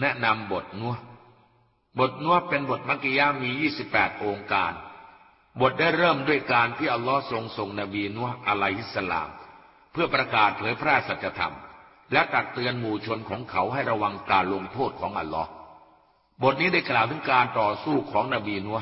แนะนำบทนัวบทนัวเป็นบทมักกิยามี 28 องค์การ บทได้เริ่มด้วยการที่อัลลอฮ์ทรงส่งนบีนัวอะลัยฮิสสลาม เพื่อประกาศเผยแพร่สัจธรรม และตักเตือนหมู่ชนของเขาให้ระวังการลงโทษของอัลลอฮ์บทนี้ได้กล่าวถึงการต่อสู้ของนบีนัว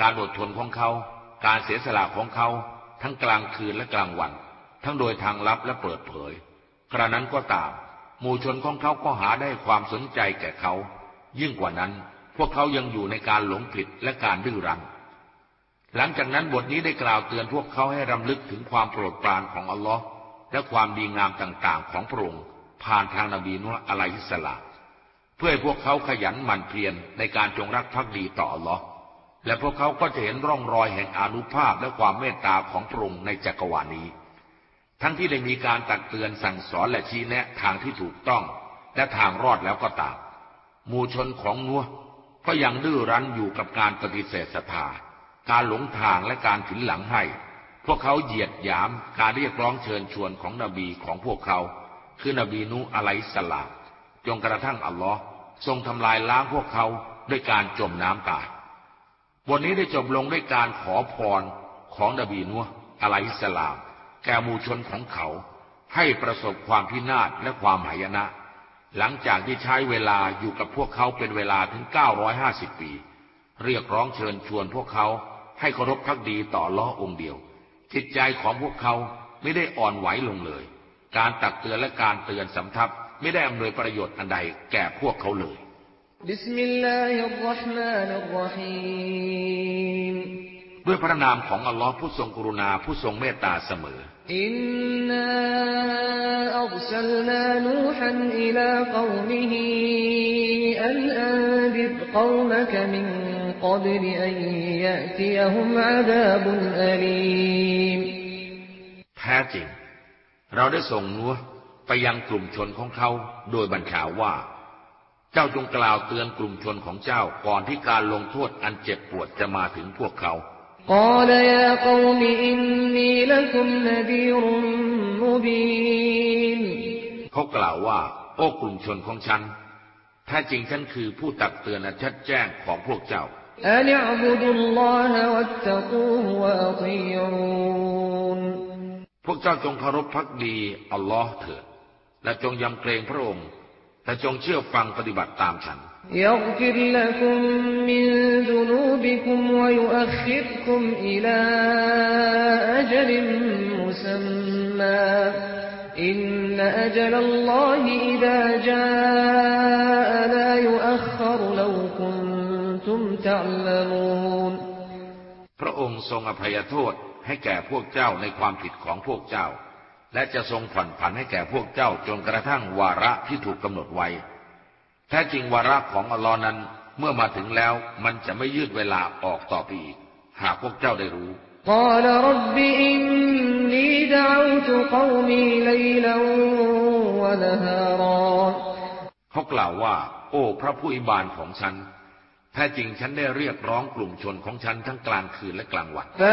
การอดทนของเขา การเสียสละของเขา ทั้งกลางคืนและกลางวัน ทั้งโดยทางลับและเปิดเผย กระนั้นก็ตาม หมู่ชนของเขาก็หาได้ความสนใจแก่เขา ยิ่งกว่านั้น พวกเขายังอยู่ในการหลงผิดและการดื้อรั้นหลังจากนั้นบทนี้ได้กล่าวเตือนพวกเขาให้รำลึกถึงความโปรดปรานของอัลลอฮ์และความดีงามต่าง ๆ ของพระองค์ผ่านทางนบีนุอะลัยฮิสลามเพื่อให้พวกเขาขยันหมั่นเพียรในการจงรักภักดีต่ออัลลอฮ์และพวกเขาก็จะเห็นร่องรอยแห่งอนุภาพและความเมตตาของพระองค์ในจักรวาลนี้ ทั้งที่ได้มีการตักเตือนสั่งสอนและชี้แนะทางที่ถูกต้อง และทางรอดแล้วก็ตามหมู่ชนของนัวก็ยังดื้อรั้นอยู่กับการปฏิเสธศรัทธาการหลงทางและการถินหลังให้ พวกเขาเหยียดหยามการเรียกร้องเชิญชวนของนบีของพวกเขา คือนบีนูอะไลสลามจนกระทั่งอัลลอฮ์ทรงทำลายล้างพวกเขาด้วยการจมน้ำตายบทนี้ได้จบลงด้วยการขอพรของนบีนัวอะไลสลาม แก่มูชนของเขา ให้ประสบความพินาศและความหายนะ หลังจากที่ใช้เวลาอยู่กับพวกเขาเป็นเวลาถึง 950 ปี เรียกร้องเชิญชวนพวกเขาให้เคารพพักดีต่อล้อองค์เดียว จิตใจของพวกเขาไม่ได้อ่อนไหวลงเลย การตักเตือนและการเตือนสำทับไม่ได้อำนวยประโยชน์อันใดแก่พวกเขาเลย بسم الله الرحمن الرحيم ด้วยพระนามของอัลลอฮ์ผู้ทรงกรุณาผู้ทรงเมตตาเสมอ إنا أرسلنا نوحا إلى قومه أن أنذر قومك من قبل أن يأتيهم عذاب أليمแท้จริง เราได้ส่งนูห์ไปยังกลุ่มชนของเขาโดยบัญชาว่า เจ้าจงกล่าวเตือนกลุ่มชนของเจ้าก่อนที่การลงโทษอันเจ็บปวดจะมาถึงพวกเขา เขากล่าวว่า โอ้กลุ่มชนของฉันแท้จริงฉันคือผู้ตักเตือนและชัดแจ้งของพวกเจ้าพวกเจ้าจงเคารพพักดีอัลลอฮ์เถิด และจงยำเกรงพระองค์แต่จงเชื่อฟังปฏิบัติตามฉัน يغفر لكم من ذنوبكم ويؤخركم إلى أجل مسمى إن أجل الله إذا جاء لا يؤخر لو كنتم تعلمون พระองค์ทรงอภัยโทษให้แก่พวกเจ้าในความผิดของพวกเจ้าและจะทรงผ่อนผันให้แก่พวกเจ้าจนกระทั่งวาระที่ถูกกำหนดไว้ แท้จริงวาระของอัลลอฮ์นั้น เมื่อมาถึงแล้วมันจะไม่ยืดเวลาออกต่อไปอีก หากพวกเจ้าได้รู้เขากล่าวว่า โอ้ พระผู้อิบานของฉัน แท้จริงฉันได้เรียกร้องกลุ่มชนของฉันทั้งกลางคืนและกลางวันแต่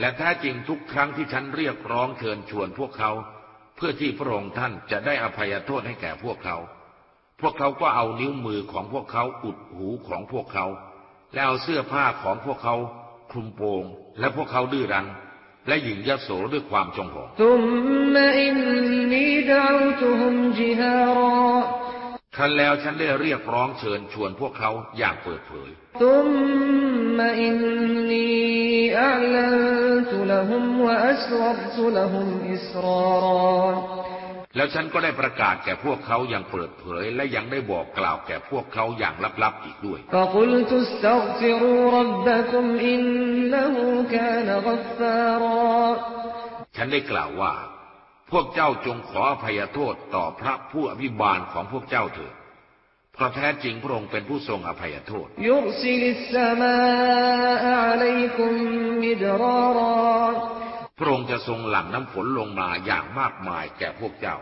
และแท้จริงทุกครั้งที่ฉันเรียกร้องเชิญชวนพวกเขา เพื่อที่พระองค์ท่านจะได้อภัยโทษให้แก่พวกเขา พวกเขาก็เอานิ้วมือของพวกเขาอุดหูของพวกเขา และเอาเสื้อผ้าของพวกเขาคลุมโปง และพวกเขาดื้อรั้นและหญิงยโสด้วยความจงหอง ครั้นแล้วฉันได้เรียกร้องเชิญชวนพวกเขาอย่างเปิดเผยแล้วฉันก็ได้ประกาศแก่พวกเขาอย่างเปิดเผย และยังได้บอกกล่าวแก่พวกเขาอย่างลับๆอีกด้วยฉันได้กล่าวว่า พวกเจ้าจงขออภัยโทษต่อพระผู้อภิบาลของพวกเจ้าเถิด เพราะแท้จริงพระองค์เป็นผู้ทรงอภัยโทษพระองค์จะทรงหลั่งน้ำฝนลงมาอย่างมากมายแก่พวกเจ้า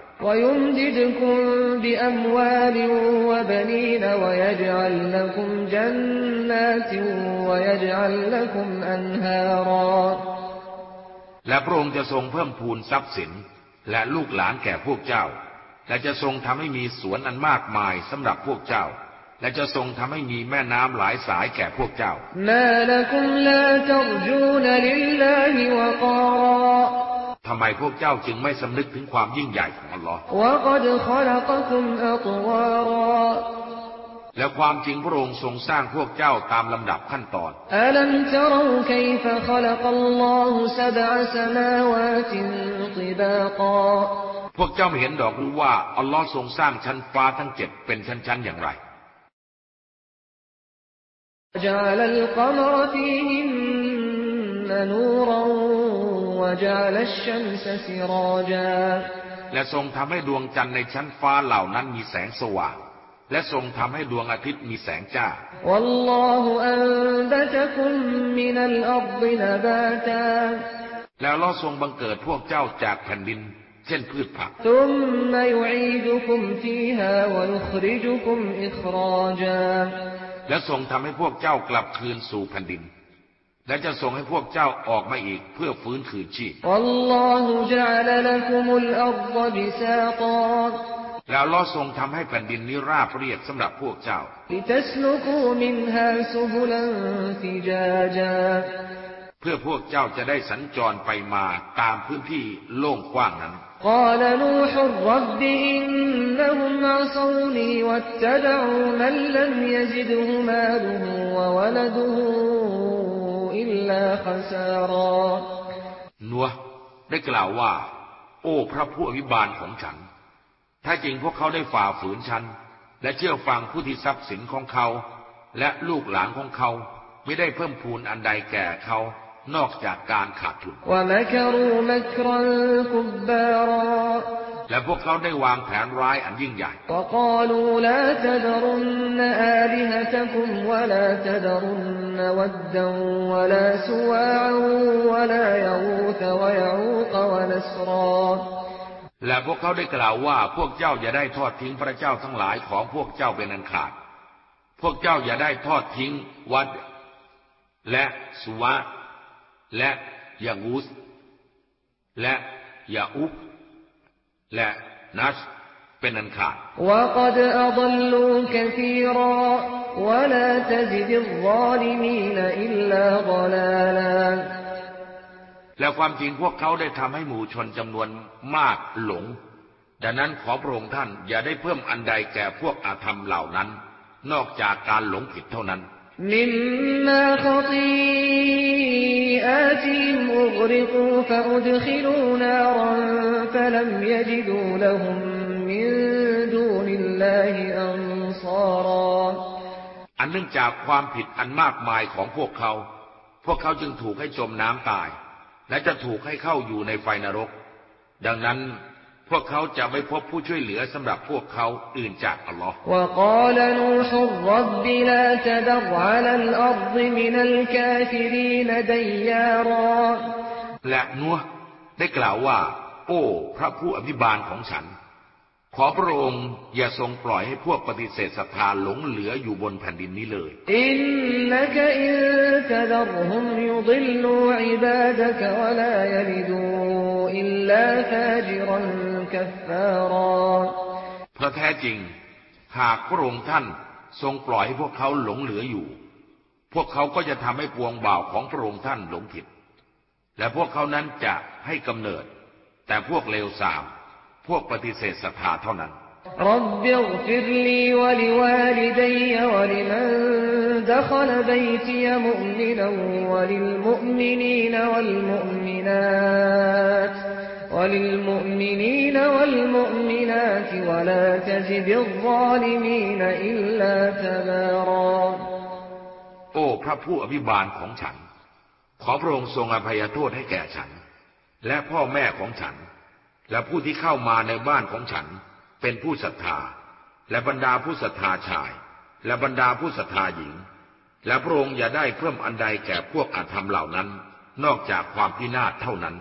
และพระองค์จะทรงเพิ่มพูนทรัพย์สิน และลูกหลานแก่พวกเจ้า และจะทรงทำให้มีสวนอันมากมายสำหรับพวกเจ้า และจะทรงทำให้มีแม่น้ำหลายสายแก่พวกเจ้า ทำไมพวกเจ้าจึงไม่สำนึกถึงความยิ่งใหญ่ของอัลลอฮ์ และความจริงพระองค์ทรงสร้างพวกเจ้าตามลำดับขั้นตอนอัลัมตรูคัยฟะขลักัลลอฮุสบะสมาวาติติบากาพวกเจ้าไม่เห็นดอกหรือว่า อัลลอฮ์ทรงสร้างชั้นฟ้าทั้งเจ็ดเป็นชั้นๆอย่างไรและทรงทำให้ดวงจันทร์ในชั้นฟ้าเหล่านั้นมีแสงสว่าง และทรงทำให้ดวงอาทิตย์มีแสงจ้าแล้วลอทรงบังเกิดพวกเจ้าจากแผ่นดิน เช่นพืชผักและทรงทำให้พวกเจ้ากลับคืนสู่แผ่นดินและจะทรงให้พวกเจ้าออกมาอีกเพื่อฟื้นคืนชีพ แล้วลอทรงทำให้แผ่นดินนี้ราบเรียบสำหรับพวกเจ้าเพื่อพวกเจ้าจะได้สัญจรไปมาตามพื้นที่โล่งกว้างนั้น قال نوح رب إنهم عصوني واتبعوا من لم يزده ماله وولده إلا خسارا นัวได้กล่าวว่า โอ้พระผู้อภิบาลของฉัน ถ้าจริงพวกเขาได้ฝ่าฝืนฉัน และเชื่อฟังผู้ที่ทรัพย์สินของเขา และลูกหลานของเขาไม่ได้เพิ่มพูนอันใดแก่เขานอกจากการขาดทุนและพวกเขาได้วางแผนร้ายอันยิ่งใหญ่ และ และพวกเขาได้กล่าวว่าพวกเจ้าอย่าได้ทอดทิ้งพระเจ้าทั้งหลายของพวกเจ้าเป็นอันขาด พวกเจ้าอย่าได้ทอดทิ้งวัด และสุวะ และยากูส และยาอุกและนัชเป็นอันขาดและ และความจริงพวกเขาได้ทำให้หมู่ชนจำนวนมากหลง ดังนั้นขอโประองท่านอย่าได้เพิ่มอันใดแก่พวกอาธรรมเหล่านั้น นอกจากการหลงผิดเท่านั้น มิมมาขตีอาติมอุกริกูฟะอุดขิลูนารันฟะลัมยจิดูลหุมมินดูนิลลาฮิอันซาราอันเนื่องจากความผิดอันมากมายของพวกเขา พวกเขาจึงถูกให้จมน้ำตาย และจะถูกให้เข้าอยู่ในไฟนรก ดังนั้นพวกเขาจะไม่พบผู้ช่วยเหลือสำหรับพวกเขาอื่นจากอัลลอฮ์และนัวได้กล่าวว่า โอ้ พระผู้อภิบาลของฉัน ขอพระองค์อย่าทรงปล่อยให้พวกปฏิเสธศรัทธาหลงเหลืออยู่บนแผ่นดินนี้เลยอินนักอินตดรหุมยุดิลลูอิบาดะกวลายลิดูอิลลาฟาจิรันกัฟฟารเพราะแท้จริง หากพระองค์ท่านทรงปล่อยให้พวกเขาหลงเหลืออยู่ พวกเขาก็จะทำให้ปวงบ่าวของพระองค์ท่านหลงผิด และพวกเขานั้นจะให้กำเนิด แต่พวกเลวทราม พวกปฏิเสธศรัทธาเท่านั้น رب اغفر لي ولوالدي ولمن دخل بيتي مؤمنا وللمؤمنين والمؤمنات وللمؤمنين والمؤمنات ولا تزد الظالمين إلا تبارا โอ้พระผู้อภิบาลของฉัน ขอพระองค์ทรงอภัยโทษให้แก่ฉัน และพ่อแม่ของฉัน และผู้ที่เข้ามาในบ้านของฉันเป็นผู้ศรัทธา และบรรดาผู้ศรัทธาชาย และบรรดาผู้ศรัทธาหญิง และพระองค์อย่าได้เพิ่มอันใดแก่พวกอาธรรมเหล่านั้น นอกจากความพินาศเท่านั้น